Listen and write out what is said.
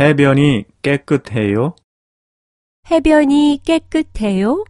해변이 깨끗해요? 해변이 깨끗해요?